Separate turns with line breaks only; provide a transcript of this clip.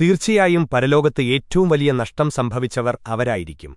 തീർച്ചയായും പരലോകത്ത് ഏറ്റവും വലിയ നഷ്ടം സംഭവിച്ചവർ അവരായിരിക്കും.